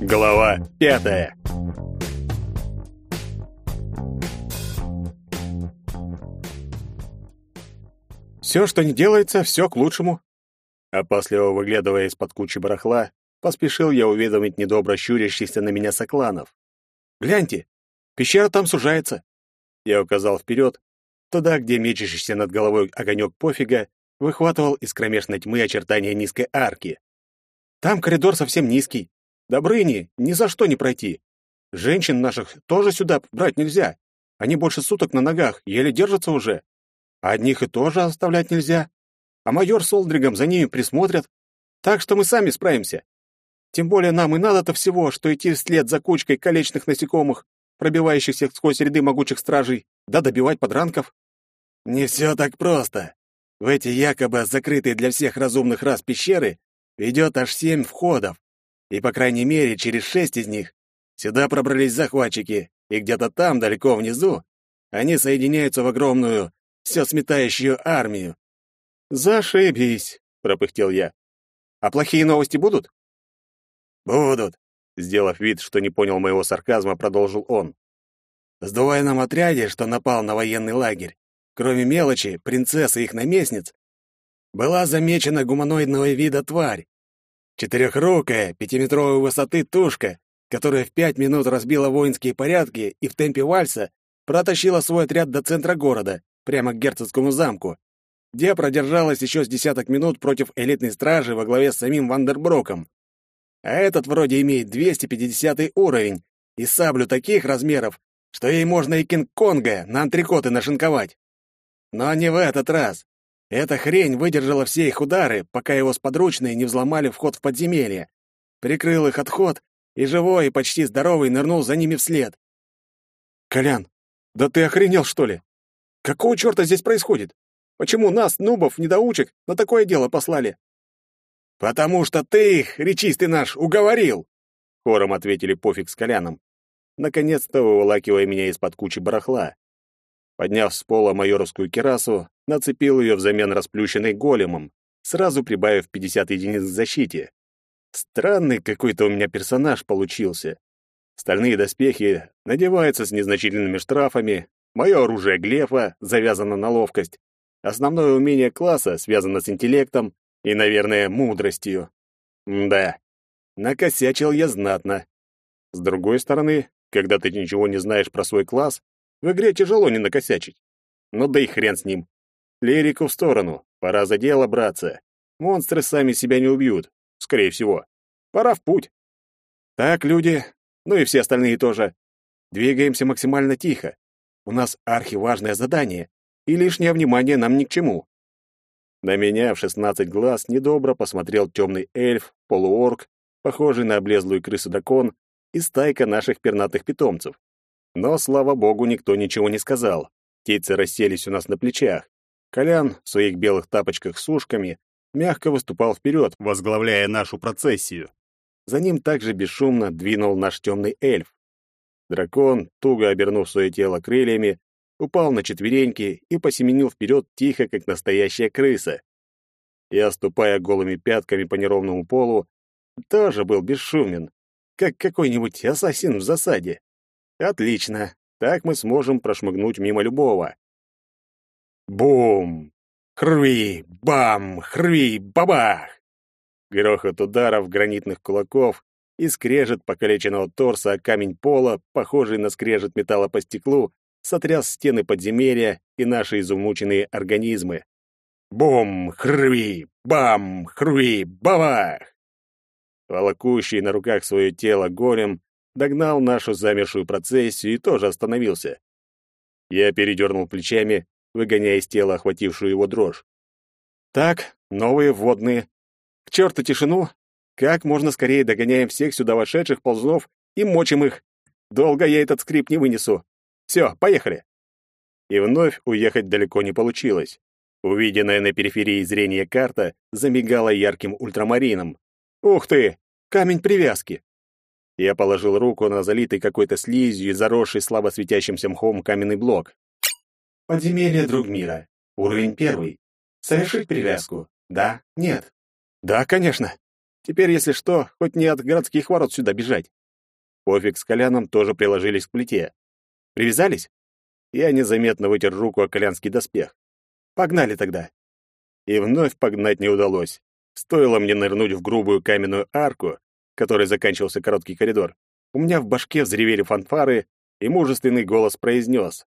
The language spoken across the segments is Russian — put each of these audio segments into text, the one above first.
Глава пятая. Все, что не делается, все к лучшему. Опасливо выглядывая из-под кучи барахла, поспешил я уведомить недобро щурящихся на меня сокланов. «Гляньте, пещера там сужается!» Я указал вперед, туда, где мечущийся над головой огонек пофига выхватывал из кромешной тьмы очертания низкой арки. «Там коридор совсем низкий, Добрыни ни за что не пройти. Женщин наших тоже сюда брать нельзя. Они больше суток на ногах, еле держатся уже. А одних и тоже оставлять нельзя. А майор с Олдригом за ними присмотрят. Так что мы сами справимся. Тем более нам и надо-то всего, что идти вслед за кучкой колечных насекомых, пробивающихся сквозь ряды могучих стражей, да добивать подранков. Не все так просто. В эти якобы закрытые для всех разумных рас пещеры ведет аж семь входов. И, по крайней мере, через шесть из них сюда пробрались захватчики, и где-то там, далеко внизу, они соединяются в огромную, все сметающую армию. «Зашибись!» — пропыхтел я. «А плохие новости будут?» «Будут», — сделав вид, что не понял моего сарказма, продолжил он. «В сдвоенном отряде, что напал на военный лагерь, кроме мелочи, принцессы и их наместниц, была замечена гуманоидного вида тварь, Четырехрукая, пятиметровой высоты тушка, которая в пять минут разбила воинские порядки и в темпе вальса протащила свой отряд до центра города, прямо к герцогскому замку, где продержалась еще с десяток минут против элитной стражи во главе с самим Вандерброком. А этот вроде имеет 250 уровень и саблю таких размеров, что ей можно и Кинг-Конга на антрикоты нашинковать. Но не в этот раз. Эта хрень выдержала все их удары, пока его сподручные не взломали вход в подземелье. Прикрыл их отход, и живой, и почти здоровый нырнул за ними вслед. «Колян, да ты охренел, что ли? Какого черта здесь происходит? Почему нас, нубов, недоучек, на такое дело послали?» «Потому что ты их, речистый наш, уговорил!» Хором ответили пофиг с Коляном, наконец-то выволакивая меня из-под кучи барахла. Подняв с пола майоровскую кирасу, нацепил ее взамен расплющенной големом, сразу прибавив 50 единиц к защите. Странный какой-то у меня персонаж получился. Стальные доспехи надеваются с незначительными штрафами, мое оружие глефа завязано на ловкость, основное умение класса связано с интеллектом и, наверное, мудростью. да, накосячил я знатно. С другой стороны, когда ты ничего не знаешь про свой класс, в игре тяжело не накосячить. Ну да и хрен с ним. Лерику в сторону. Пора за дело браться. Монстры сами себя не убьют. Скорее всего. Пора в путь. Так, люди, ну и все остальные тоже. Двигаемся максимально тихо. У нас архиважное задание, и лишнее внимание нам ни к чему. На меня в шестнадцать глаз недобро посмотрел темный эльф, полуорк, похожий на облезлую крысу-дракон, и стайка наших пернатых питомцев. Но, слава богу, никто ничего не сказал. Птицы расселись у нас на плечах. Колян в своих белых тапочках с ушками мягко выступал вперед, возглавляя нашу процессию. За ним также бесшумно двинул наш темный эльф. Дракон, туго обернув свое тело крыльями, упал на четвереньки и посеменил вперед тихо, как настоящая крыса. Я, ступая голыми пятками по неровному полу, тоже был бесшумен, как какой-нибудь ассасин в засаде. Отлично, так мы сможем прошмыгнуть мимо любого. Бум! Хрви! Бам! Хрви! Бабах! Грохот ударов гранитных кулаков и скрежет покалеченного торса о камень пола, похожий на скрежет металла по стеклу, сотряс стены подземелья и наши изумученные организмы. Бум! Хрви! Бам! Хрви! Бабах! Волокущий на руках свое тело горем догнал нашу замершую процессию и тоже остановился. Я передернул плечами, выгоняя из тела охватившую его дрожь. Так, новые вводные. К черту тишину! Как можно скорее догоняем всех сюда вошедших ползнов и мочим их. Долго я этот скрип не вынесу. Все, поехали. И вновь уехать далеко не получилось. Увиденная на периферии зрения карта замигала ярким ультрамарином. Ух ты! Камень привязки! Я положил руку на залитый какой-то слизью и заросший слабо светящимся мхом каменный блок. Подземелье друг мира. Уровень первый. Совершить привязку. Да, нет. Да, конечно. Теперь, если что, хоть не от городских ворот сюда бежать. Пофиг с Коляном тоже приложились к плите. Привязались? Я незаметно вытер руку о колянский доспех. Погнали тогда. И вновь погнать не удалось. Стоило мне нырнуть в грубую каменную арку, которой заканчивался короткий коридор, у меня в башке взревели фанфары, и мужественный голос произнес.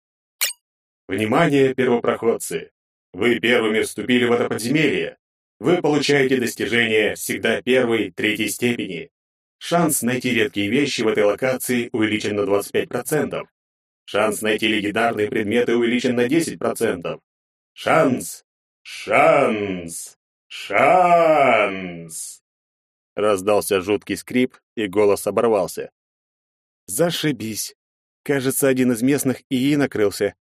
«Внимание, первопроходцы! Вы первыми вступили в это подземелье. Вы получаете достижение всегда первой, третьей степени. Шанс найти редкие вещи в этой локации увеличен на 25%. Шанс найти легендарные предметы увеличен на 10%. Шанс! Шанс! Шанс! Раздался жуткий скрип, и голос оборвался. Зашибись. Кажется, один из местных ИИ накрылся.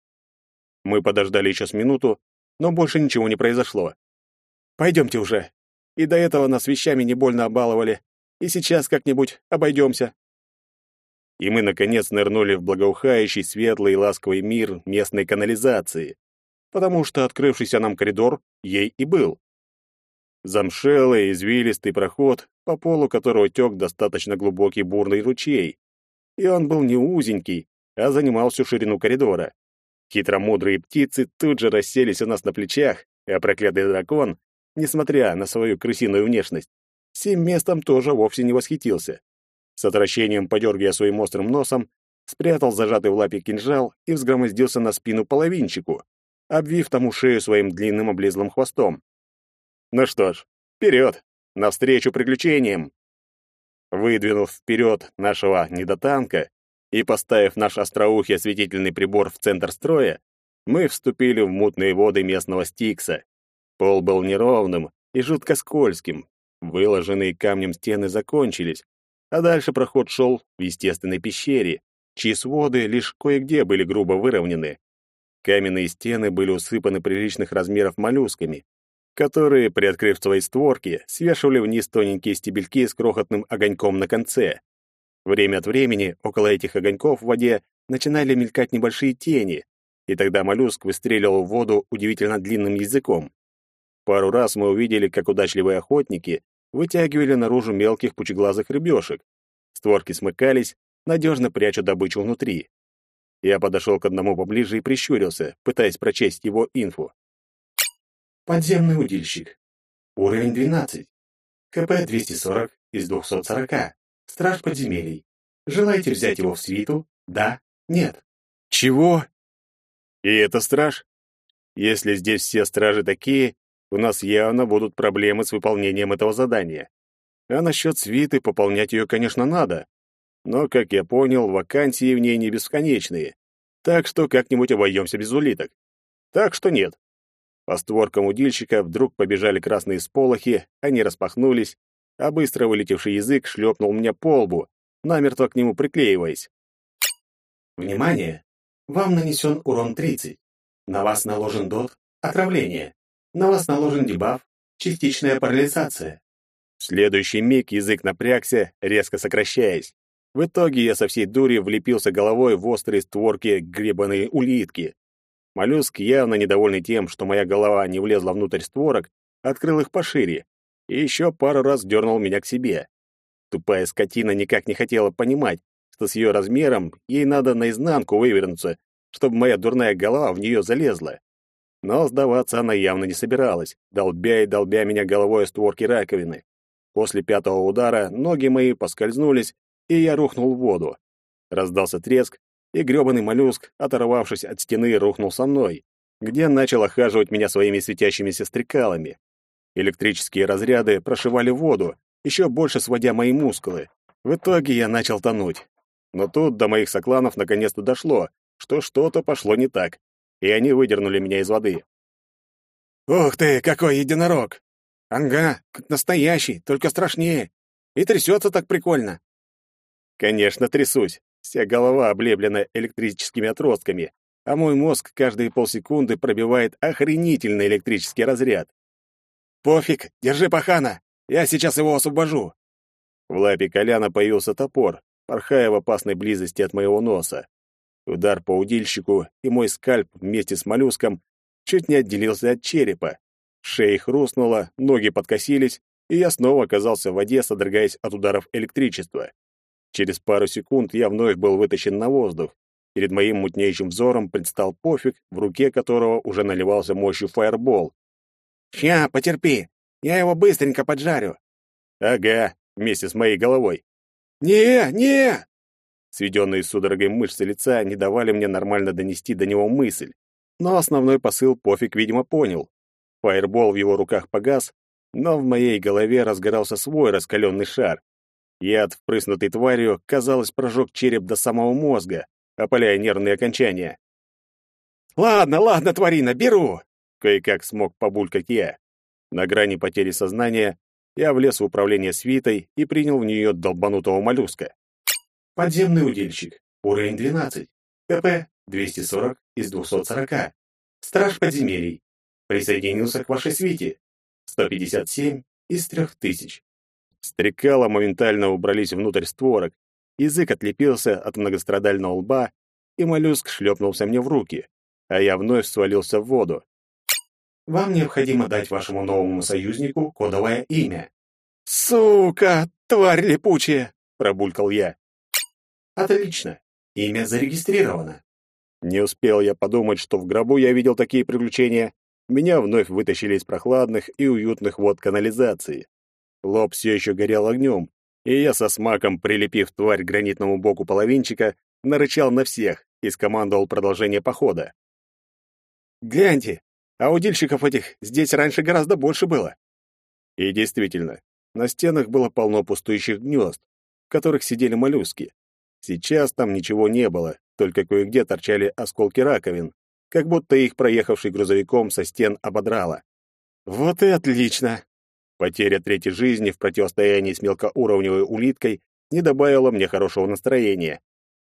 Мы подождали еще с минуту, но больше ничего не произошло. Пойдемте уже. И до этого нас вещами не больно обаловали. И сейчас как-нибудь обойдемся. И мы, наконец, нырнули в благоухающий, светлый и ласковый мир местной канализации, потому что открывшийся нам коридор ей и был. Замшелый, извилистый проход, по полу которого тек достаточно глубокий бурный ручей. И он был не узенький, а занимал всю ширину коридора. Хитромудрые птицы тут же расселись у нас на плечах, а проклятый дракон несмотря на свою крысиную внешность, сим местом тоже вовсе не восхитился. С отвращением подергивая своим острым носом, спрятал зажатый в лапе кинжал и взгромоздился на спину половинчику, обвив тому шею своим длинным облезлым хвостом. Ну что ж, вперед, навстречу приключениям! Выдвинув вперед нашего недотанка и поставив наш остроухий осветительный прибор в центр строя, мы вступили в мутные воды местного Стикса. Пол был неровным и жутко скользким. Выложенные камнем стены закончились, а дальше проход шел в естественной пещере, чьи своды лишь кое-где были грубо выровнены. Каменные стены были усыпаны приличных размеров моллюсками, которые, приоткрыв свои створки, свешивали вниз тоненькие стебельки с крохотным огоньком на конце. Время от времени около этих огоньков в воде начинали мелькать небольшие тени, и тогда моллюск выстреливал в воду удивительно длинным языком. Пару раз мы увидели, как удачливые охотники вытягивали наружу мелких пучеглазых рыбешек. Створки смыкались, надежно пряча добычу внутри. Я подошел к одному поближе и прищурился, пытаясь прочесть его инфу. Подземный удильщик. Уровень 12. КП 240 из 240. Страж подземелий. Желаете взять его в свиту? Да? Нет? Чего? И это страж? Если здесь все стражи такие, у нас явно будут проблемы с выполнением этого задания. А насчет свиты пополнять ее, конечно, надо. Но, как я понял, вакансии в ней не бесконечные. Так что как-нибудь обойдемся без улиток. Так что нет. По створкам удильщика вдруг побежали красные сполохи, они распахнулись, а быстро вылетевший язык шлепнул меня по лбу, намертво к нему приклеиваясь. Внимание! Вам нанесен урон 30. На вас наложен дот «Отравление». На вас наложен дебаф «Частичная парализация». В следующий миг язык напрягся, резко сокращаясь. В итоге я со всей дури влепился головой в острые створки гребаной улитки. Моллюск, явно недовольный тем, что моя голова не влезла внутрь створок, открыл их пошире и еще пару раз дернул меня к себе. Тупая скотина никак не хотела понимать, что с ее размером ей надо наизнанку вывернуться, чтобы моя дурная голова в нее залезла. Но сдаваться она явно не собиралась, долбя и долбя меня головой о створки раковины. После пятого удара ноги мои поскользнулись, и я рухнул в воду. Раздался треск, и грёбаный моллюск, оторвавшись от стены, рухнул со мной, где начал охаживать меня своими светящимися стрекалами. Электрические разряды прошивали воду, еще больше сводя мои мускулы. В итоге я начал тонуть. Но тут до моих сокланов наконец-то дошло, что что-то пошло не так и они выдернули меня из воды. «Ух ты, какой единорог! Ага, как настоящий, только страшнее. И трясется так прикольно». Конечно, трясусь. Вся голова облеплена электрическими отростками, а мой мозг каждые полсекунды пробивает охренительный электрический разряд. «Пофиг, держи пахана, я сейчас его освобожу». В лапе Коляна появился топор, порхая в опасной близости от моего носа. Удар по удильщику, и мой скальп вместе с моллюском чуть не отделился от черепа. Шея хрустнула, ноги подкосились, и я снова оказался в воде, содрогаясь от ударов электричества. Через пару секунд я вновь был вытащен на воздух. Перед моим мутнеющим взором предстал пофиг, в руке которого уже наливался мощью фаербол. «Ща, потерпи, я его быстренько поджарю». «Ага, вместе с моей головой». «Не, не!» Сведенные судорогой мышцы лица не давали мне нормально донести до него мысль. Но основной посыл пофиг, видимо, понял. Фаербол в его руках погас, но в моей голове разгорался свой раскаленный шар. Яд, впрыснутый тварью, казалось, прожег череп до самого мозга, опаляя нервные окончания. «Ладно, ладно, тварина, беру!» Кое-как смог побулькать я. На грани потери сознания я влез в управление свитой и принял в нее долбанутого моллюска. Подземный удильщик. Уровень 12. КП 240 из 240. Страж подземелий. Присоединился к вашей свите. 157 из 3000. Стрекала моментально убрались внутрь створок, язык отлепился от многострадального лба, и моллюск шлепнулся мне в руки, а я вновь свалился в воду. Вам необходимо дать вашему новому союзнику кодовое имя. «Сука, тварь липучая!» — пробулькал я. «Отлично. Имя зарегистрировано». Не успел я подумать, что в гробу я видел такие приключения. Меня вновь вытащили из прохладных и уютных вод канализации. Лоб все еще горел огнем, и я со смаком, прилепив тварь к гранитному боку половинчика, нарычал на всех и скомандовал продолжение похода. «Гляньте, а удильщиков этих здесь раньше гораздо больше было». И действительно, на стенах было полно пустующих гнезд, в которых сидели моллюски. Сейчас там ничего не было, только кое-где торчали осколки раковин, как будто их проехавший грузовиком со стен ободрало. «Вот и отлично!» Потеря третьей жизни в противостоянии с мелкоуровневой улиткой не добавила мне хорошего настроения.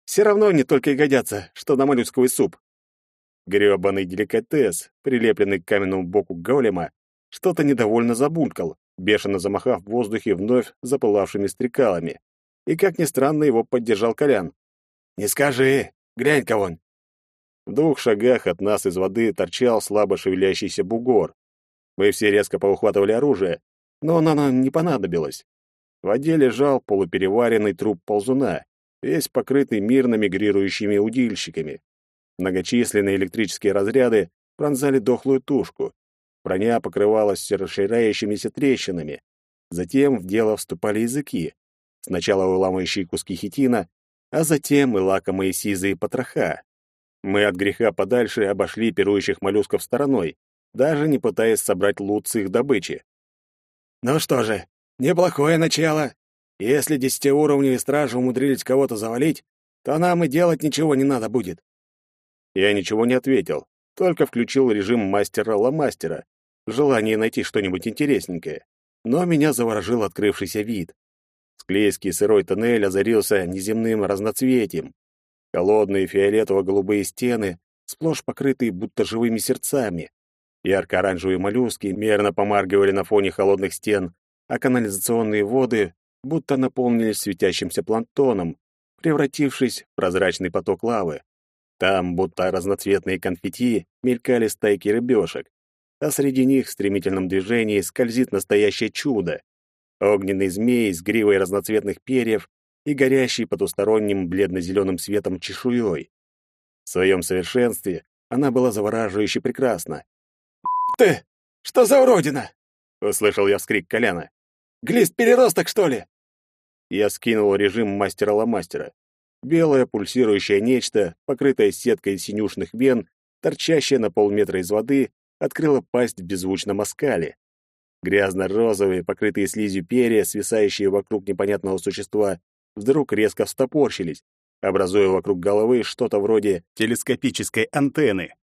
Все равно не только и годятся, что на моллюсковый суп. Грёбаный деликатес, прилепленный к каменному боку голема, что-то недовольно забулькал, бешено замахав в воздухе вновь запылавшими стрекалами. И, как ни странно, его поддержал Колян. «Не скажи! Глянь-ка вон!» В двух шагах от нас из воды торчал слабо шевелящийся бугор. Мы все резко поухватывали оружие, но оно нам не понадобилось. В воде лежал полупереваренный труп ползуна, весь покрытый мирно мигрирующими удильщиками. Многочисленные электрические разряды пронзали дохлую тушку. Броня покрывалась расширяющимися трещинами. Затем в дело вступали языки. Сначала выламывающие куски хитина, а затем и лакомые сизые потроха. Мы от греха подальше обошли пирующих моллюсков стороной, даже не пытаясь собрать лут с их добычи. Ну что же, неплохое начало. Если десятиуровневые стражи умудрились кого-то завалить, то нам и делать ничего не надо будет. Я ничего не ответил, только включил режим мастера-ломастера, в желании найти что-нибудь интересненькое. Но меня заворожил открывшийся вид. Склейский сырой тоннель озарился неземным разноцветием. Холодные фиолетово-голубые стены, сплошь покрытые будто живыми сердцами, Ярко-оранжевые моллюски мерно помаргивали на фоне холодных стен, а канализационные воды будто наполнились светящимся планктоном, превратившись в прозрачный поток лавы. Там, будто разноцветные конфетти, мелькали стайки рыбешек, а среди них в стремительном движении скользит настоящее чудо. Огненный змей с гривой разноцветных перьев и горящий потусторонним бледно-зеленым светом чешуей. В своем совершенстве она была завораживающе прекрасна, ты! Что за уродина?» — услышал я вскрик Коляна. «Глист-переросток, что ли?» Я скинул режим мастера-ломастера. Белое пульсирующее нечто, покрытое сеткой синюшных вен, торчащее на полметра из воды, открыло пасть в беззвучном оскале. Грязно-розовые, покрытые слизью перья, свисающие вокруг непонятного существа, вдруг резко встопорщились, образуя вокруг головы что-то вроде телескопической антенны.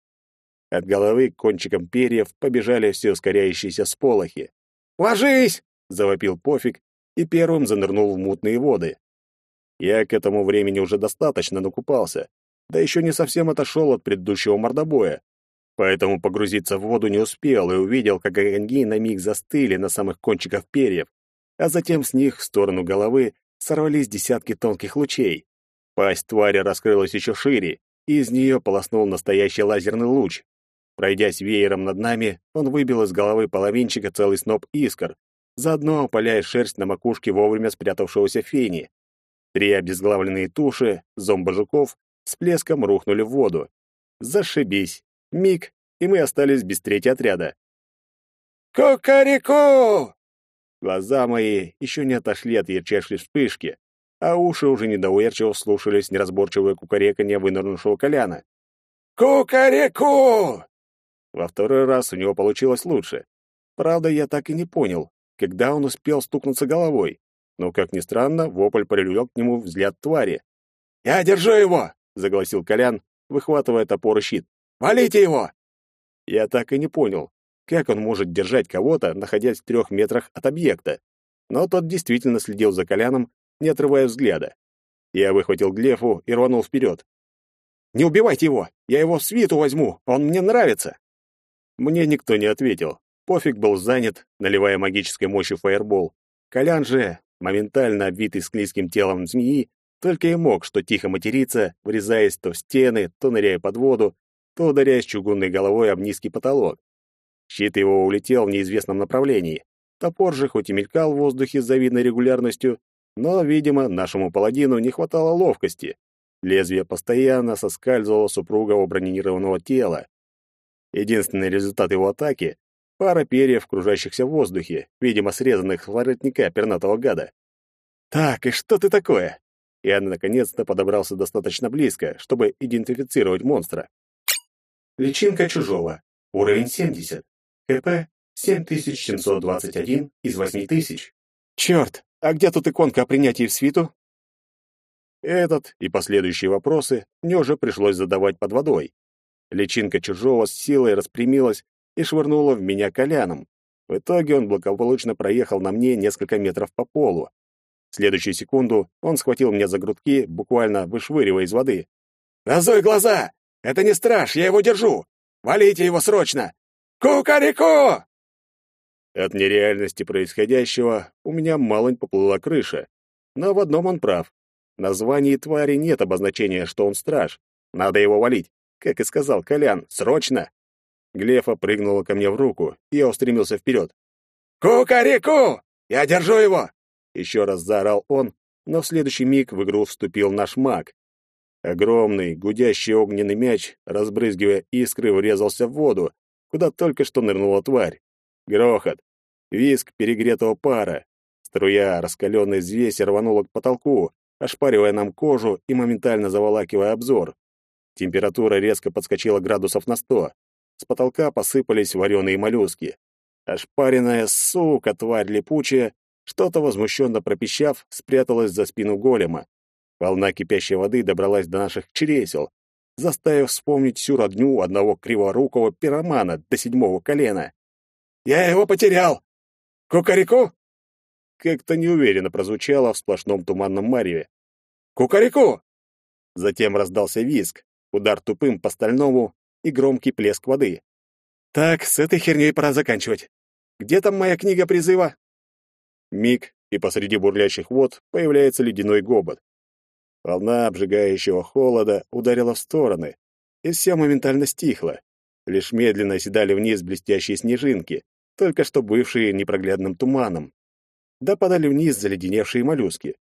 От головы к кончикам перьев побежали все ускоряющиеся сполохи. «Ложись!» — завопил Пофиг и первым занырнул в мутные воды. Я к этому времени уже достаточно накупался, да еще не совсем отошел от предыдущего мордобоя, поэтому погрузиться в воду не успел и увидел, как огоньки на миг застыли на самых кончиках перьев, а затем с них в сторону головы сорвались десятки тонких лучей. Пасть твари раскрылась еще шире, и из нее полоснул настоящий лазерный луч. Пройдясь веером над нами, он выбил из головы половинчика целый сноп искр, заодно опаляя шерсть на макушке вовремя спрятавшегося фени. Три обезглавленные туши, зомбожуков, с плеском рухнули в воду. Зашибись. Миг, и мы остались без третьего отряда. «Кукареку!» Глаза мои еще не отошли от ярчайшей вспышки, а уши уже недоверчиво слушались неразборчивое кукареканье вынырнувшего Коляна. «Кукареку!» Во второй раз у него получилось лучше. Правда, я так и не понял, когда он успел стукнуться головой. Но, как ни странно, вопль привлек к нему взгляд твари. «Я держу его!» — загласил Колян, выхватывая топор и щит. «Валите его!» Я так и не понял, как он может держать кого-то, находясь в трех метрах от объекта. Но тот действительно следил за Коляном, не отрывая взгляда. Я выхватил Глефу и рванул вперед. «Не убивайте его! Я его в свиту возьму! Он мне нравится!» Мне никто не ответил. Пофиг был занят, наливая магической мощью фаербол. Колян же, моментально обвитый склизким телом змеи, только и мог что тихо материться, врезаясь то в стены, то ныряя под воду, то ударяясь чугунной головой об низкий потолок. Щит его улетел в неизвестном направлении. Топор же хоть и мелькал в воздухе с завидной регулярностью, но, видимо, нашему паладину не хватало ловкости. Лезвие постоянно соскальзывало супругового бронированного тела. Единственный результат его атаки — пара перьев, кружащихся в воздухе, видимо, срезанных с воротника пернатого гада. «Так, и что ты такое?» Я наконец-то подобрался достаточно близко, чтобы идентифицировать монстра. Личинка чужого. Уровень 70. КП 7721 из 8000. Черт, а где тут иконка о принятии в свиту? Этот и последующие вопросы мне уже пришлось задавать под водой. Личинка чужого с силой распрямилась и швырнула в меня коляном. В итоге он благополучно проехал на мне несколько метров по полу. В следующую секунду он схватил меня за грудки, буквально вышвыривая из воды. «Разуй глаза! Это не страж, я его держу! Валите его срочно! Кукареку!» От нереальности происходящего у меня малонь поплыла крыша. Но в одном он прав. В названии твари нет обозначения, что он страж. Надо его валить, как и сказал Колян, срочно. Глефа прыгнула ко мне в руку, и я устремился вперед. «Кукареку! Я держу его! Еще раз заорал он, но в следующий миг в игру вступил наш маг. Огромный, гудящий огненный мяч, разбрызгивая искры, врезался в воду, куда только что нырнула тварь. Грохот, виск перегретого пара. Струя раскаленной взвеси рванула к потолку, ошпаривая нам кожу и моментально заволакивая обзор. Температура резко подскочила градусов на сто. С потолка посыпались вареные моллюски. Ошпаренная сука, тварь липучая, что-то возмущенно пропищав, спряталась за спину голема. Волна кипящей воды добралась до наших чересел, заставив вспомнить всю родню одного криворукого пиромана до седьмого колена. «Я его потерял! Кукареку!» Как-то неуверенно прозвучало в сплошном туманном мареве. «Кукареку!» Затем раздался визг, удар тупым по стальному и громкий плеск воды. «Так, с этой херней пора заканчивать. Где там моя книга призыва?» Миг, и посреди бурлящих вод появляется ледяной гобот. Волна обжигающего холода ударила в стороны, и все моментально стихло. Лишь медленно оседали вниз блестящие снежинки, только что бывшие непроглядным туманом. Да падали вниз заледеневшие моллюски.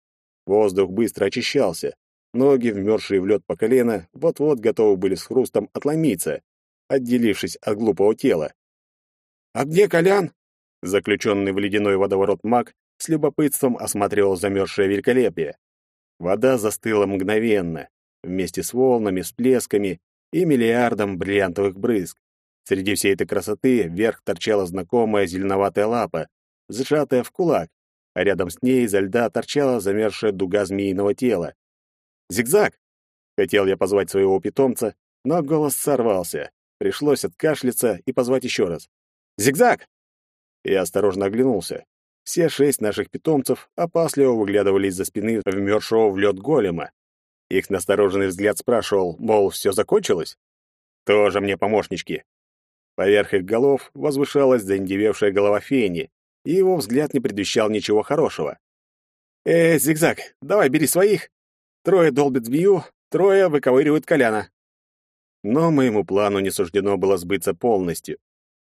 Воздух быстро очищался. Ноги, вмерзшие в лед по колено, вот-вот готовы были с хрустом отломиться, отделившись от глупого тела. «А где Колян?» Заключенный в ледяной водоворот маг с любопытством осматривал замерзшее великолепие. Вода застыла мгновенно, вместе с волнами, всплесками и миллиардом бриллиантовых брызг. Среди всей этой красоты вверх торчала знакомая зеленоватая лапа, сжатая в кулак, а рядом с ней изо льда торчала замерзшая дуга змеиного тела. «Зигзаг!» — хотел я позвать своего питомца, но голос сорвался. Пришлось откашляться и позвать еще раз. «Зигзаг!» Я осторожно оглянулся. Все шесть наших питомцев опасливо выглядывали из-за спины вмерзшего в лед голема. Их настороженный взгляд спрашивал, мол, все закончилось? Тоже мне помощнички. Поверх их голов возвышалась заиндевевшая голова фени, и его взгляд не предвещал ничего хорошего. «Э, зигзаг, давай бери своих. Трое долбят змею, трое выковыривают Коляна». Но моему плану не суждено было сбыться полностью.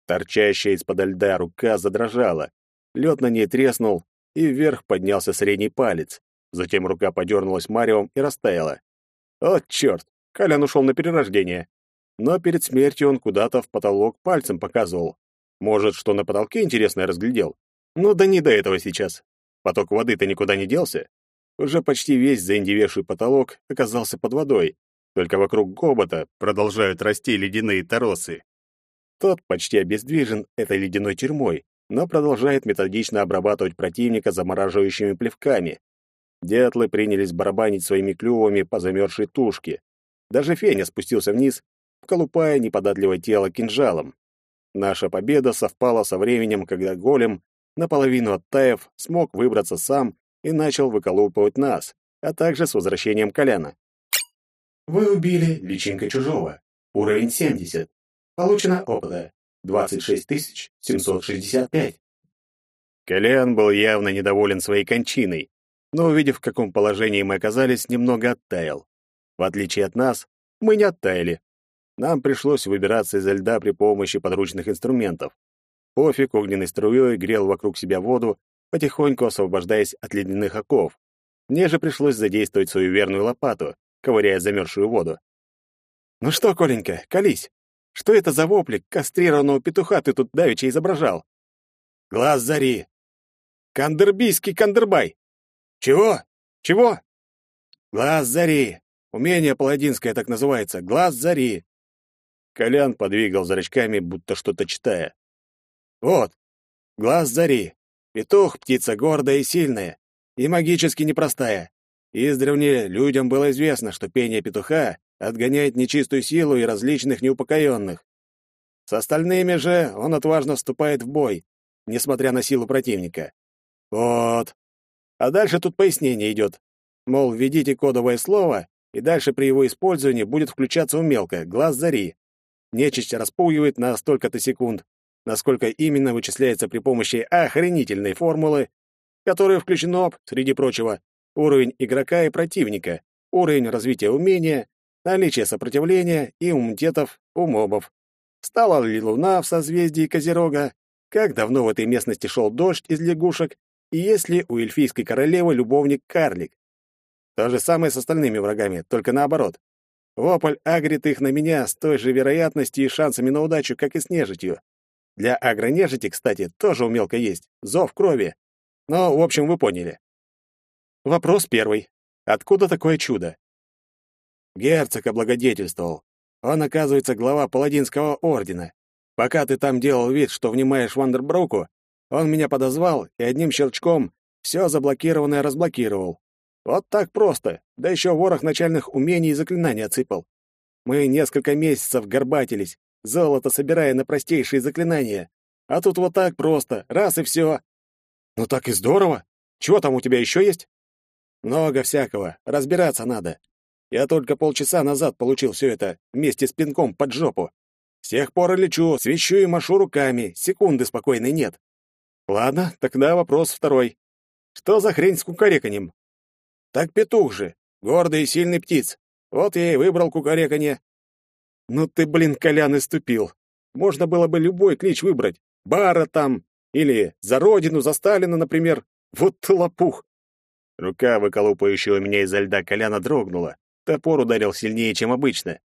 Торчащая из-под льда рука задрожала. лед на ней треснул, и вверх поднялся средний палец. Затем рука подернулась маревом и растаяла. О, черт! Колян ушел на перерождение. Но перед смертью он куда-то в потолок пальцем показывал. Может, что на потолке интересное разглядел? Ну да не до этого сейчас. Поток воды-то никуда не делся. Уже почти весь заиндевевший потолок оказался под водой, только вокруг гобота продолжают расти ледяные торосы. Тот почти обездвижен этой ледяной тюрьмой, но продолжает методично обрабатывать противника замораживающими плевками. Дятлы принялись барабанить своими клювами по замерзшей тушке. Даже Феня спустился вниз, колупая неподатливое тело кинжалом. Наша победа совпала со временем, когда голем, наполовину оттаив, смог выбраться сам и начал выколупывать нас, а также с возвращением Коляна. Вы убили личинка чужого. Уровень 70. Получено опыта 26765. Колян был явно недоволен своей кончиной, но, увидев, в каком положении мы оказались, немного оттаял. В отличие от нас, мы не оттаяли. Нам пришлось выбираться из льда при помощи подручных инструментов. Пофиг огненной струей грел вокруг себя воду, потихоньку освобождаясь от ледяных оков. Мне же пришлось задействовать свою верную лопату, ковыряя замерзшую воду. «Ну что, Коленька, колись! Что это за воплик кастрированного петуха ты тут давеча изображал?» «Глаз зари!» «Кандербийский кандербай!» «Чего? Чего?» «Глаз зари! Умение паладинское так называется. Глаз зари!» Колян подвигал зрачками, будто что-то читая. «Вот, глаз зари. Петух — птица гордая и сильная, и магически непростая. Издревле людям было известно, что пение петуха отгоняет нечистую силу и различных неупокоенных. С остальными же он отважно вступает в бой, несмотря на силу противника. Вот. А дальше тут пояснение идет. Мол, введите кодовое слово, и дальше при его использовании будет включаться умелка, глаз зари. Нечисть распугивает на столько-то секунд, насколько именно вычисляется при помощи охренительной формулы, которая включена, среди прочего, уровень игрока и противника, уровень развития умения, наличие сопротивления и иммунитетов у мобов. Стала ли луна в созвездии Козерога, как давно в этой местности шел дождь из лягушек, и есть ли у эльфийской королевы любовник-карлик. То же самое с остальными врагами, только наоборот. Вопль агрит их на меня с той же вероятностью и шансами на удачу, как и с нежитью. Для агронежити, кстати, тоже умелка есть, зов крови. Но, в общем, вы поняли. Вопрос первый. Откуда такое чудо? Герцог облагодетельствовал. Он, оказывается, глава паладинского ордена. Пока ты там делал вид, что внимаешь Вандербруку, он меня подозвал и одним щелчком все заблокированное разблокировал. Вот так просто, да еще ворох начальных умений и заклинаний отсыпал. Мы несколько месяцев горбатились, золото собирая на простейшие заклинания. А тут вот так просто, раз и все. Ну так и здорово. Чего там у тебя еще есть? Много всякого, разбираться надо. Я только полчаса назад получил все это вместе с пинком под жопу. С тех пор и лечу, свищу и машу руками, секунды спокойной нет. Ладно, тогда вопрос второй. Что за хрень с кукареканьем? Так петух же, гордый и сильный птиц. Вот я и выбрал кукареканье. Ну ты, блин, Колян, иступил. Можно было бы любой клич выбрать. Бара там, или за родину, за Сталина, например. Вот ты лопух. Рука, выколупающего меня изо льда Коляна, дрогнула. Топор ударил сильнее, чем обычно.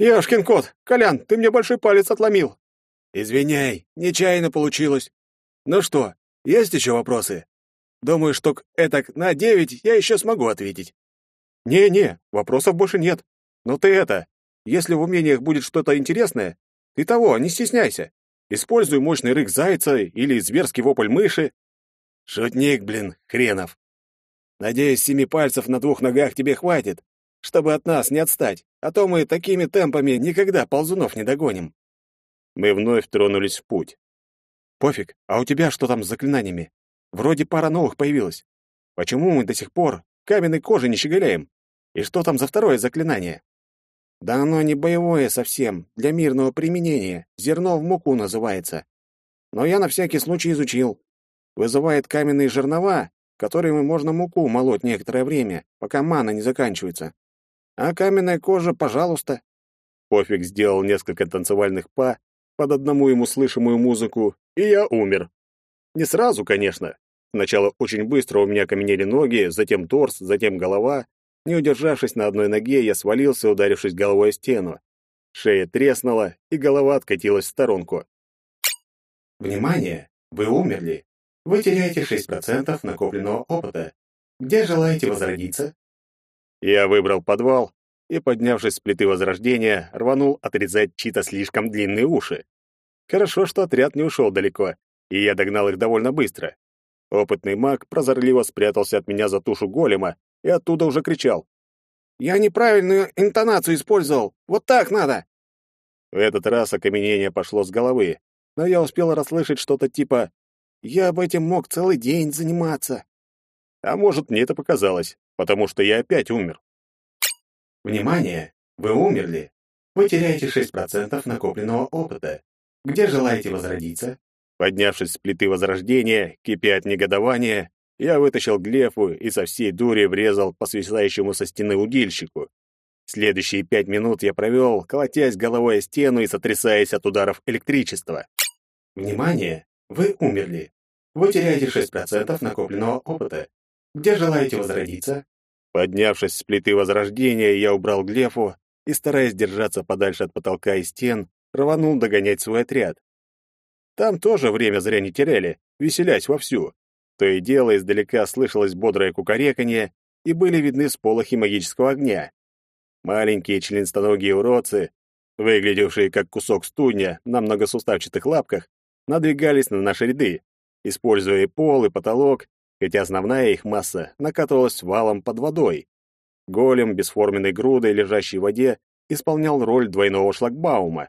«Ёшкин кот! Колян, ты мне большой палец отломил!» «Извиняй, нечаянно получилось. Ну что, есть еще вопросы? Думаю, что это на девять я еще смогу ответить». «Не-не, вопросов больше нет. Но ты это, если в умениях будет что-то интересное, ты того, не стесняйся. Используй мощный рык зайца или зверский вопль мыши. Шутник, блин, хренов. Надеюсь, семи пальцев на двух ногах тебе хватит, чтобы от нас не отстать, а то мы такими темпами никогда ползунов не догоним. Мы вновь тронулись в путь. Пофиг, а у тебя что там с заклинаниями? Вроде пара новых появилась. Почему мы до сих пор каменной кожи не щеголяем? И что там за второе заклинание? Да оно не боевое совсем, для мирного применения. Зерно в муку называется. Но я на всякий случай изучил вызывает каменные жернова, которыми можно муку молоть некоторое время, пока мана не заканчивается. А каменная кожа, пожалуйста. Пофиг сделал несколько танцевальных па под одному ему слышимую музыку, и я умер. Не сразу, конечно. Сначала очень быстро у меня каменели ноги, затем торс, затем голова. Не удержавшись на одной ноге, я свалился, ударившись головой о стену. Шея треснула, и голова откатилась в сторонку. Внимание! Вы умерли. Вы теряете 6% накопленного опыта. Где желаете возродиться? Я выбрал подвал и, поднявшись с плиты возрождения, рванул отрезать чьи-то слишком длинные уши. Хорошо, что отряд не ушел далеко, и я догнал их довольно быстро. Опытный маг прозорливо спрятался от меня за тушу голема и оттуда уже кричал. «Я неправильную интонацию использовал! Вот так надо!» В этот раз окаменение пошло с головы, но я успел расслышать что-то типа «Я об этом мог целый день заниматься». А может, мне это показалось, потому что я опять умер. Внимание! Вы умерли. Вы теряете 6% накопленного опыта. Где желаете возродиться? Поднявшись с плиты возрождения, кипя от негодования, я вытащил глефу и со всей дури врезал по свисающему со стены удильщику. Следующие пять минут я провел, колотясь головой о стену и сотрясаясь от ударов электричества. Внимание! Вы умерли. Вы теряете 6% накопленного опыта. Где желаете возродиться? Поднявшись с плиты возрождения, я убрал глефу и, стараясь держаться подальше от потолка и стен, рванул догонять свой отряд. Там тоже время зря не теряли, веселясь вовсю. То и дело издалека слышалось бодрое кукареканье, и были видны сполохи магического огня. Маленькие членистоногие уродцы, выглядевшие как кусок студня на многосуставчатых лапках, надвигались на наши ряды, используя и пол, и потолок, хотя основная их масса накатывалась валом под водой. Голем, бесформенной грудой, лежащий в воде, исполнял роль двойного шлагбаума.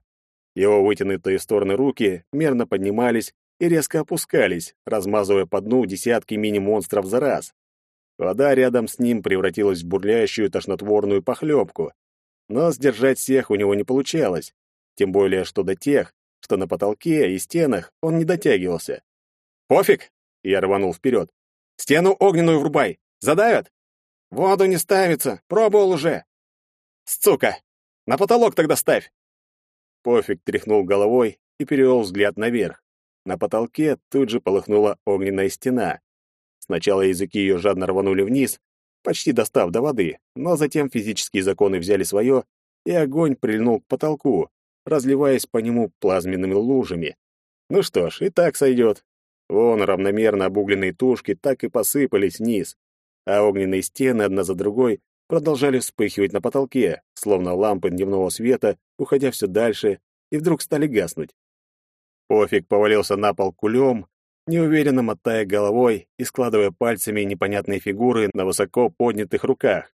Его вытянутые стороны руки мерно поднимались и резко опускались, размазывая по дну десятки мини-монстров за раз. Вода рядом с ним превратилась в бурлящую тошнотворную похлебку. Но сдержать всех у него не получалось, тем более что до тех, что на потолке и стенах он не дотягивался. «Пофиг!» — я рванул вперед. Стену огненную врубай. Задавят? Воду не ставится. Пробовал уже. Сука! На потолок тогда ставь. Пофиг тряхнул головой и перевел взгляд наверх. На потолке тут же полыхнула огненная стена. Сначала языки ее жадно рванули вниз, почти достав до воды, но затем физические законы взяли свое, и огонь прильнул к потолку, разливаясь по нему плазменными лужами. Ну что ж, и так сойдет. Вон равномерно обугленные тушки так и посыпались вниз, а огненные стены одна за другой продолжали вспыхивать на потолке, словно лампы дневного света, уходя все дальше, и вдруг стали гаснуть. Пофиг повалился на пол кулем, неуверенно мотая головой и складывая пальцами непонятные фигуры на высоко поднятых руках.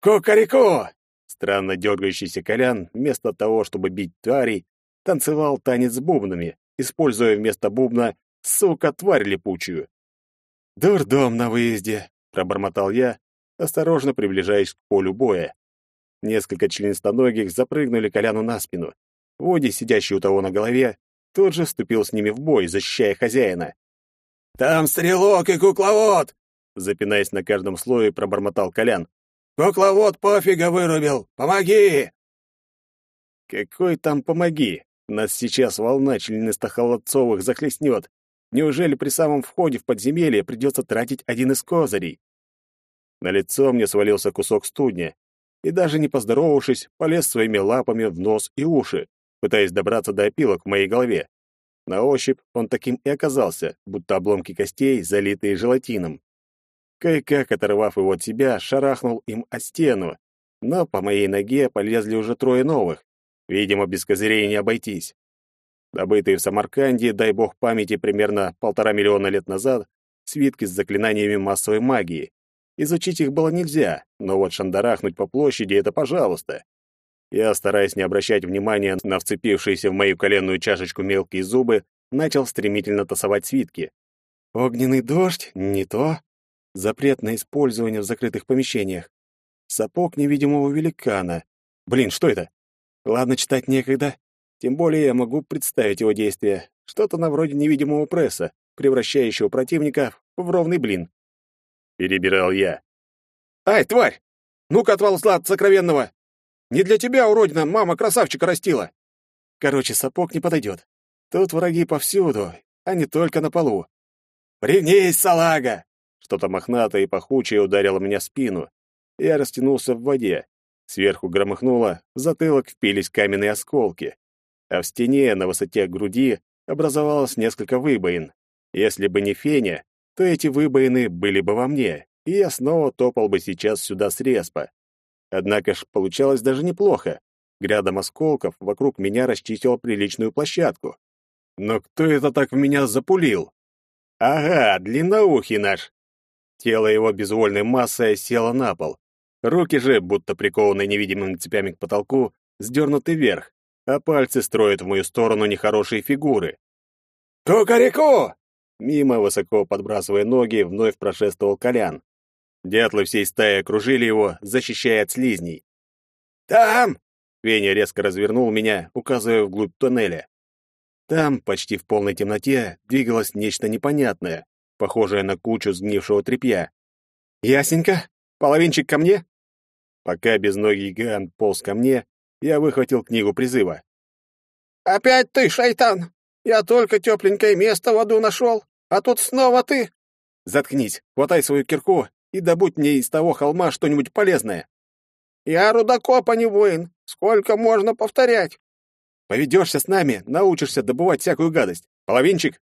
«Кукареку!» Странно дергающийся Колян, вместо того, чтобы бить тварей, танцевал танец с бубнами, используя вместо бубна Сука, тварь липучую. Дурдом на выезде, пробормотал я, осторожно приближаясь к полю боя. Несколько членистоногих запрыгнули Коляну на спину. Води, сидящий у того на голове, тут же вступил с ними в бой, защищая хозяина. «Там стрелок и кукловод!» Запинаясь на каждом слое, пробормотал Колян. «Кукловод пофига вырубил! Помоги!» «Какой там помоги? Нас сейчас волна членистохолодцовых захлестнет. Неужели при самом входе в подземелье придется тратить один из козырей? На лицо мне свалился кусок студня, и даже не поздоровавшись, полез своими лапами в нос и уши, пытаясь добраться до опилок в моей голове. На ощупь он таким и оказался, будто обломки костей, залитые желатином. Кое-как, оторвав его от себя, шарахнул им о стену, но по моей ноге полезли уже трое новых. Видимо, без козырей не обойтись добытые в Самарканде, дай бог памяти, примерно полтора миллиона лет назад, свитки с заклинаниями массовой магии. Изучить их было нельзя, но вот шандарахнуть по площади — это пожалуйста. Я, стараясь не обращать внимания на вцепившиеся в мою коленную чашечку мелкие зубы, начал стремительно тасовать свитки. Огненный дождь — не то. Запрет на использование в закрытых помещениях. Сапог невидимого великана. Блин, что это? Ладно, читать некогда. Тем более я могу представить его действия. Что-то на вроде невидимого пресса, превращающего противника в ровный блин. Перебирал я. «Ай, тварь! Ну-ка, отвал слад сокровенного! Не для тебя, уродина, мама красавчика растила!» Короче, сапог не подойдет. Тут враги повсюду, а не только на полу. «Привнись, салага!» Что-то мохнатое и пахучее ударило меня в спину. Я растянулся в воде. Сверху громыхнуло, в затылок впились каменные осколки. А в стене на высоте груди образовалось несколько выбоин. Если бы не феня, то эти выбоины были бы во мне, и я снова топал бы сейчас сюда с респа. Однако ж получалось даже неплохо. Грядом осколков вокруг меня расчистила приличную площадку. Но кто это так в меня запулил? Ага, длинноухий наш. Тело его безвольной массой село на пол. Руки же, будто прикованные невидимыми цепями к потолку, сдернуты вверх, а пальцы строят в мою сторону нехорошие фигуры. «Кукареку!» Мимо, высоко подбрасывая ноги, вновь прошествовал Колян. Дятлы всей стаи окружили его, защищая от слизней. «Там!» Веня резко развернул меня, указывая вглубь тоннеля. Там, почти в полной темноте, двигалось нечто непонятное, похожее на кучу сгнившего тряпья. «Ясненько. Половинчик ко мне?» Пока безногий гигант полз ко мне, я выхватил книгу призыва. «Опять ты, шайтан! Я только тепленькое место в аду нашел, а тут снова ты!» «Заткнись, хватай свою кирку и добудь мне из того холма что-нибудь полезное». «Я рудокоп, а не воин. Сколько можно повторять?» Поведешься с нами, научишься добывать всякую гадость. Половинчик?»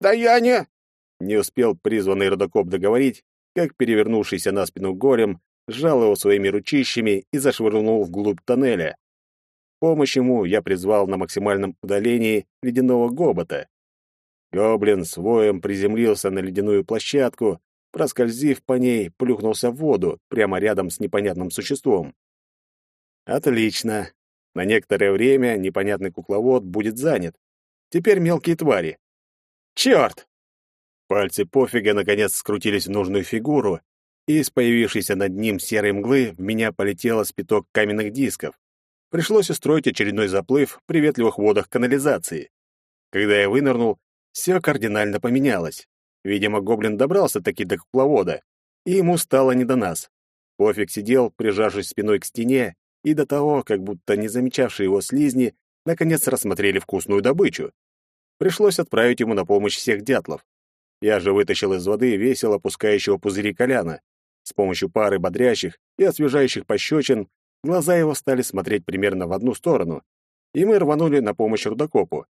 «Да я не...» Не успел призванный родокоп договорить, как перевернувшийся на спину горем сжал его своими ручищами и зашвырнул вглубь тоннеля. Помощь ему я призвал на максимальном удалении ледяного гобота. Гоблин с воем приземлился на ледяную площадку, проскользив по ней, плюхнулся в воду прямо рядом с непонятным существом. Отлично. На некоторое время непонятный кукловод будет занят. Теперь мелкие твари. Черт! Пальцы пофига наконец скрутились в нужную фигуру, и из появившейся над ним серой мглы в меня полетело спиток каменных дисков. Пришлось устроить очередной заплыв в приветливых водах канализации. Когда я вынырнул, все кардинально поменялось. Видимо, гоблин добрался таки до кукловода, и ему стало не до нас. Пофиг сидел, прижавшись спиной к стене, и до того, как будто не замечавшие его слизни, наконец рассмотрели вкусную добычу. Пришлось отправить ему на помощь всех дятлов. Я же вытащил из воды весело опускающего пузыри коляна. С помощью пары бодрящих и освежающих пощечин глаза его стали смотреть примерно в одну сторону, и мы рванули на помощь рудокопу.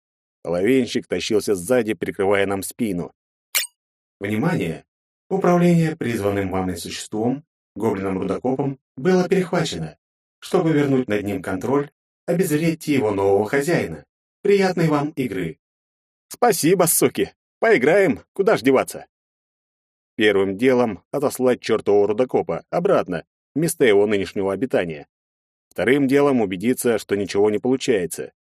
Половинщик тащился сзади, прикрывая нам спину. Внимание! Управление призванным вами существом, гоблином-рудокопом, было перехвачено. Чтобы вернуть над ним контроль, обезвредьте его нового хозяина. Приятной вам игры. Спасибо, суки. Поиграем, куда ж деваться? Первым делом отослать чертового рудокопа обратно, в место его нынешнего обитания. Вторым делом убедиться, что ничего не получается.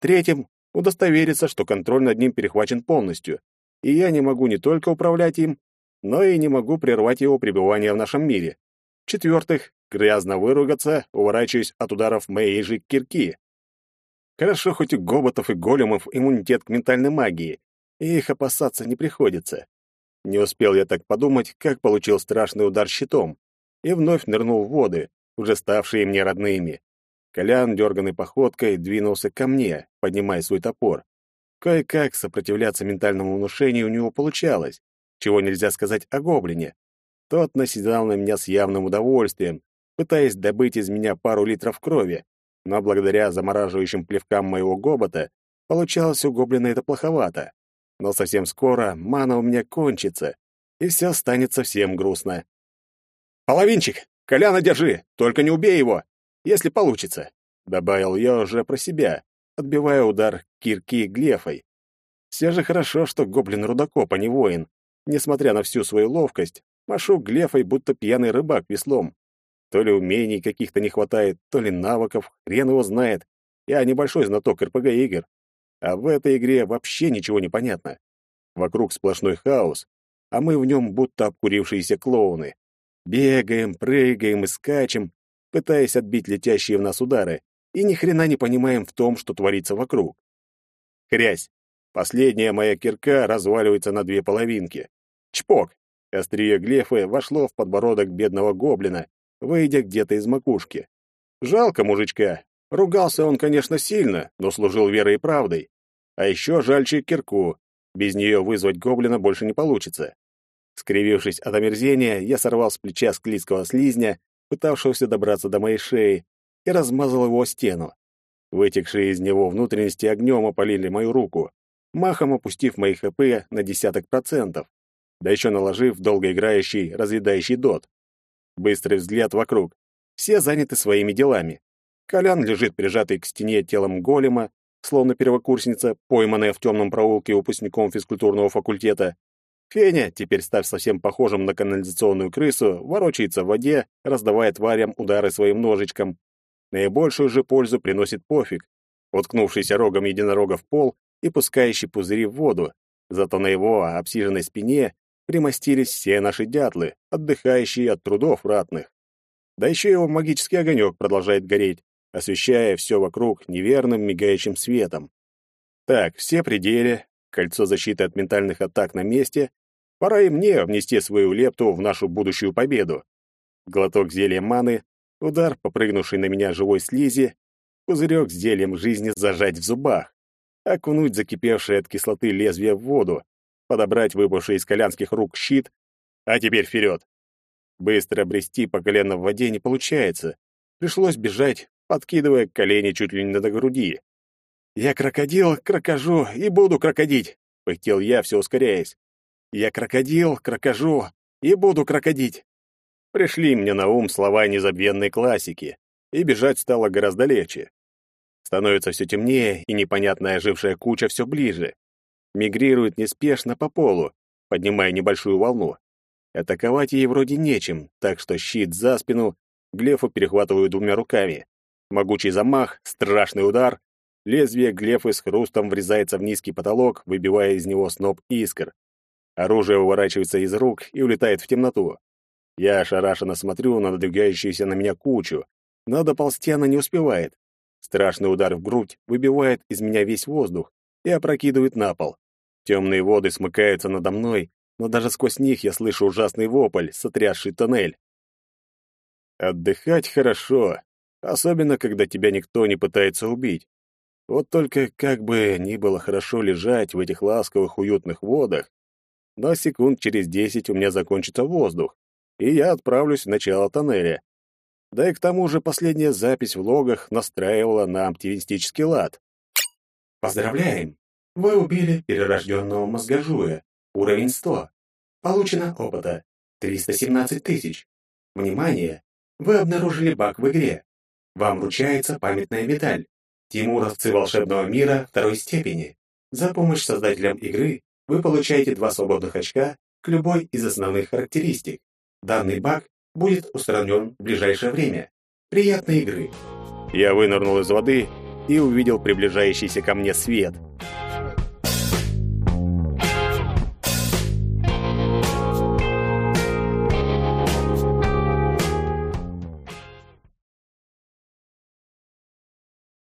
Третьим — удостовериться, что контроль над ним перехвачен полностью, и я не могу не только управлять им, но и не могу прервать его пребывание в нашем мире. В-четвертых, грязно выругаться, уворачиваясь от ударов моей же кирки. Хорошо, хоть у гоботов и големов иммунитет к ментальной магии, и их опасаться не приходится. Не успел я так подумать, как получил страшный удар щитом, и вновь нырнул в воды, уже ставшие мне родными. Колян, дерганной походкой, двинулся ко мне, поднимая свой топор. Кое-как сопротивляться ментальному внушению у него получалось, чего нельзя сказать о гоблине. Тот наседал на меня с явным удовольствием, пытаясь добыть из меня пару литров крови, но благодаря замораживающим плевкам моего гобота получалось у гоблина это плоховато. Но совсем скоро мана у меня кончится, и все станет совсем грустно. «Половинчик, Коляна держи, только не убей его, если получится», — добавил я уже про себя, отбивая удар кирки глефой. Все же хорошо, что гоблин-рудокоп, а не воин. Несмотря на всю свою ловкость, машу глефой, будто пьяный рыбак веслом. То ли умений каких-то не хватает, то ли навыков, хрен его знает. Я небольшой знаток РПГ-игр. А в этой игре вообще ничего не понятно. Вокруг сплошной хаос, а мы в нем будто обкурившиеся клоуны. Бегаем, прыгаем и скачем, пытаясь отбить летящие в нас удары, и ни хрена не понимаем в том, что творится вокруг. Хрясь. Последняя моя кирка разваливается на две половинки. Чпок. Острие глефы вошло в подбородок бедного гоблина, выйдя где-то из макушки. Жалко мужичка. Ругался он, конечно, сильно, но служил верой и правдой. А еще жальче кирку. Без нее вызвать гоблина больше не получится. Скривившись от омерзения, я сорвал с плеча склизкого слизня, пытавшегося добраться до моей шеи, и размазал его о стену. Вытекшие из него внутренности огнем опалили мою руку, махом опустив мои ХП на десяток процентов, да еще наложив долгоиграющий разъедающий дот. Быстрый взгляд вокруг. Все заняты своими делами. Колян лежит прижатый к стене телом голема, словно первокурсница, пойманная в темном проулке выпускником физкультурного факультета. Феня, теперь став совсем похожим на канализационную крысу, ворочается в воде, раздавая тварям удары своим ножичком. Наибольшую же пользу приносит пофиг, уткнувшийся рогом единорога в пол и пускающий пузыри в воду. Зато на его обсиженной спине примостились все наши дятлы, отдыхающие от трудов ратных. Да еще его магический огонек продолжает гореть, освещая все вокруг неверным мигающим светом. Так, все пределы, кольцо защиты от ментальных атак на месте, пора и мне внести свою лепту в нашу будущую победу. Глоток зелья маны, удар, попрыгнувший на меня живой слизи, пузырек с зельем жизни зажать в зубах, окунуть закипевшее от кислоты лезвие в воду, подобрать выпавший из колянских рук щит, а теперь вперед. Быстро обрести по колено в воде не получается. Пришлось бежать, подкидывая колени чуть ли не до груди. «Я крокодил, крокожу и буду крокодить!» — пыхтел я, все ускоряясь. «Я крокодил, крокожу и буду крокодить!» Пришли мне на ум слова незабвенной классики, и бежать стало гораздо легче. Становится все темнее, и непонятная ожившая куча все ближе. Мигрирует неспешно по полу, поднимая небольшую волну. Атаковать ей вроде нечем, так что щит за спину Глефу перехватываю двумя руками. Могучий замах, страшный удар. Лезвие глефы с хрустом врезается в низкий потолок, выбивая из него сноп искр. Оружие уворачивается из рук и улетает в темноту. Я ошарашенно смотрю на надвигающуюся на меня кучу, но доползти она не успевает. Страшный удар в грудь выбивает из меня весь воздух и опрокидывает на пол. Темные воды смыкаются надо мной, но даже сквозь них я слышу ужасный вопль, сотрясший тоннель. Отдыхать хорошо, особенно когда тебя никто не пытается убить. Вот только как бы ни было хорошо лежать в этих ласковых уютных водах, но секунд через десять у меня закончится воздух, и я отправлюсь в начало тоннеля. Да и к тому же последняя запись в логах настраивала на оптимистический лад. Поздравляем! Вы убили перерожденного мозгожуя. Уровень 100. Получено опыта 317 тысяч. Внимание! Вы обнаружили баг в игре. Вам вручается памятная медаль. Тимуровцы волшебного мира второй степени. За помощь создателям игры вы получаете два свободных очка к любой из основных характеристик. Данный баг будет устранен в ближайшее время. Приятной игры! Я вынырнул из воды и увидел приближающийся ко мне свет.